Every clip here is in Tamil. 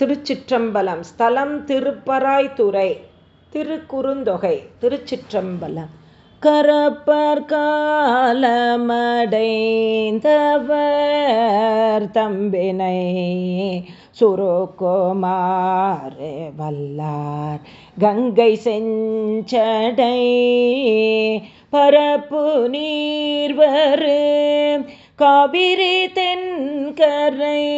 திருச்சிற்றம்பலம். ஸ்தலம் திருப்பராய்த்துறை திருக்குறுந்தொகை. திருச்சிற்றம்பலம். கரப்பர் காலமடைந்தவர் தம்பினை சுரோக்குமாறு வல்லார். கங்கை செஞ்சடை பரப்பு நீர்வரு காவிரி தென்கரை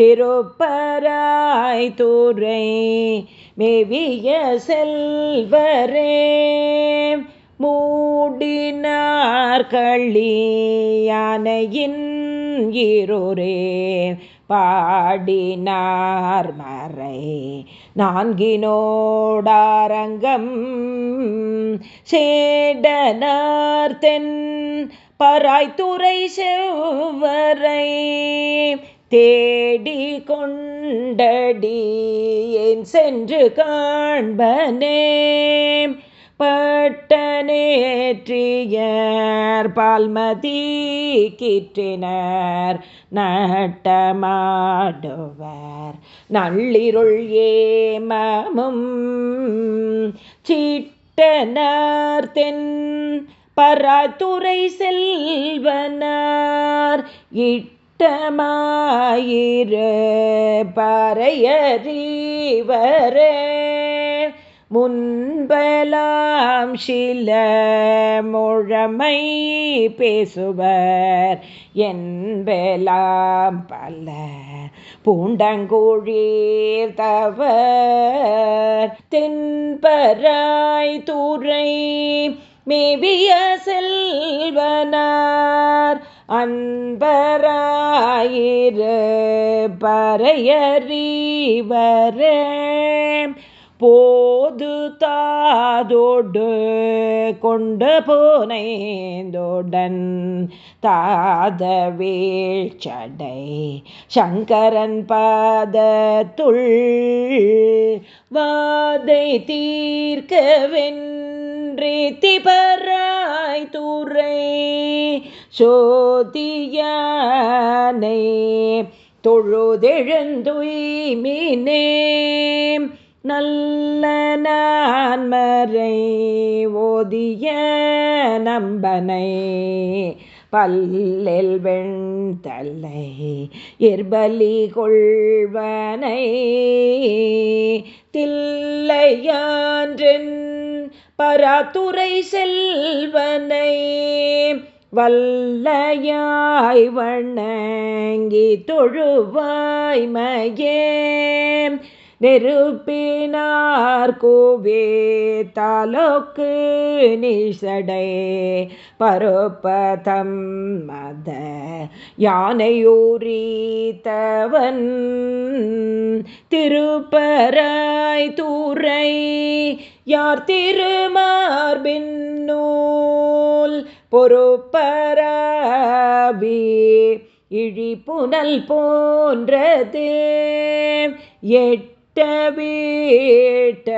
திருப்பராய் துறை மேவிய செல்வரே மூடினார் களியானையின் இருரே பாடினார் மறை நான்கினோடாரங்கம் சேடனார் தென் பராய்த்துறை செவ்வரை தேடி கொண்டடி ஏன் சென்று காண்பனே? பட்டனேற்றியர் பால்மதி கிற்றினர் நட்டமாடுவர் நள்ளிருள் ஏமமும். சீட்டனர் தென் பராத்துறை செல்வனார் இட்டமாயிரு பறையறிவரே முன்பலாம் சில முழமை பேசுவர் என்பலாம் பல பூண்டங்கூழீர் தவர். தென்பராய் தூரை மேவிய செல்வனார் அன்பராயிரு பறையறிவரே போது தாதோடு கொண்டு போனேந்தோடன் தாத வீழ்ச்சடை சங்கரன் பாதத்துள் வாதை தீர்க்கவென் ரீத்தி பராய் துறை சோதியானை தொழுதெழுந்துய்மினே. நல்ல நான்மறை ஓதிய நம்பனை பல்லில் வெண்தல்லை எர்பலி கொள்வனை தில்லையான்றென் பராத்துரை செல்வனை வல்லையாய் வண்ணங்கி தொழுவாய்மையே நெருப்பினார் கோவே தாலோக்கு நிசடை. பருப்பதம் மத யானையூரித்தவன் திருப்பராய் தூரை யார் திருமார்பின் நூல் பொறுப்பராபி இழிப்புனல் போன்றது. எட்ட வீட்ட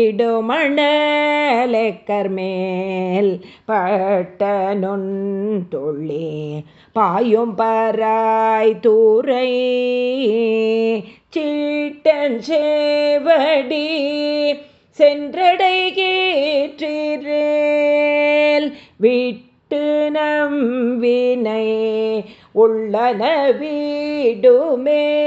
இடுமணலெக்கர் மேல் பட்ட நொன்துள்ளே பாயும் பராய் தூரை சீட்டன் சேவடி சென்றடை கேற்றேல் விட்டு நம் வினை உள்ளன வீடுமே.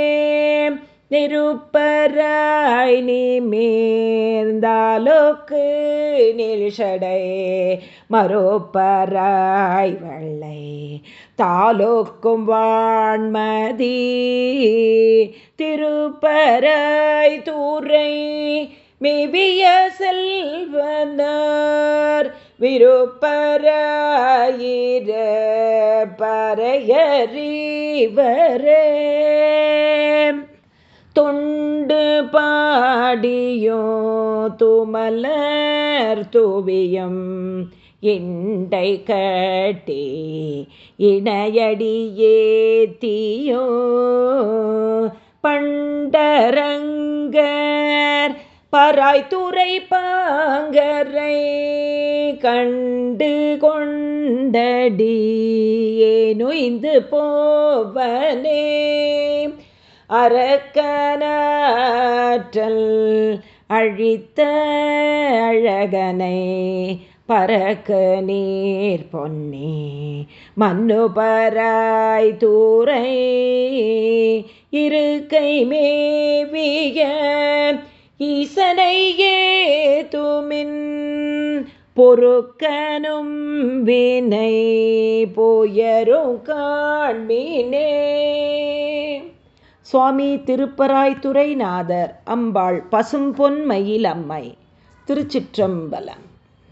நிருப்பராய் நிமேர்ந்தாலோக்கு நில்ஷடை மறுப்பராய் வெள்ளை. தாலோக்கும் வான்மதி திருப்பராய் தூரை மிவிய செல்வனார். விருப்பராயிர பறையறிவரே தொண்டு பாடியோ துமலர் துவியம் இண்டை கட்டி இணையடியே இணையடியேத்தியோ பண்டர பராய்த்துறை பாங்கரை கண்டு கொண்டடி ஏனுய்ந்து போவனே. அரக்கனாற்றல் அழித்த அழகனை பறக்க நீர் பொன்னே. மண்ணு தூரை இருக்கை மேவிய ஈசனை ஏதுமின் பொறுக்கனும் வினை போயரும் காண்மீனே. சுவாமி திருப்பராய்த்துறைநாதர் அம்பாள் பசும்பொன் மயிலம்மை திருச்சிற்றம்பலம்.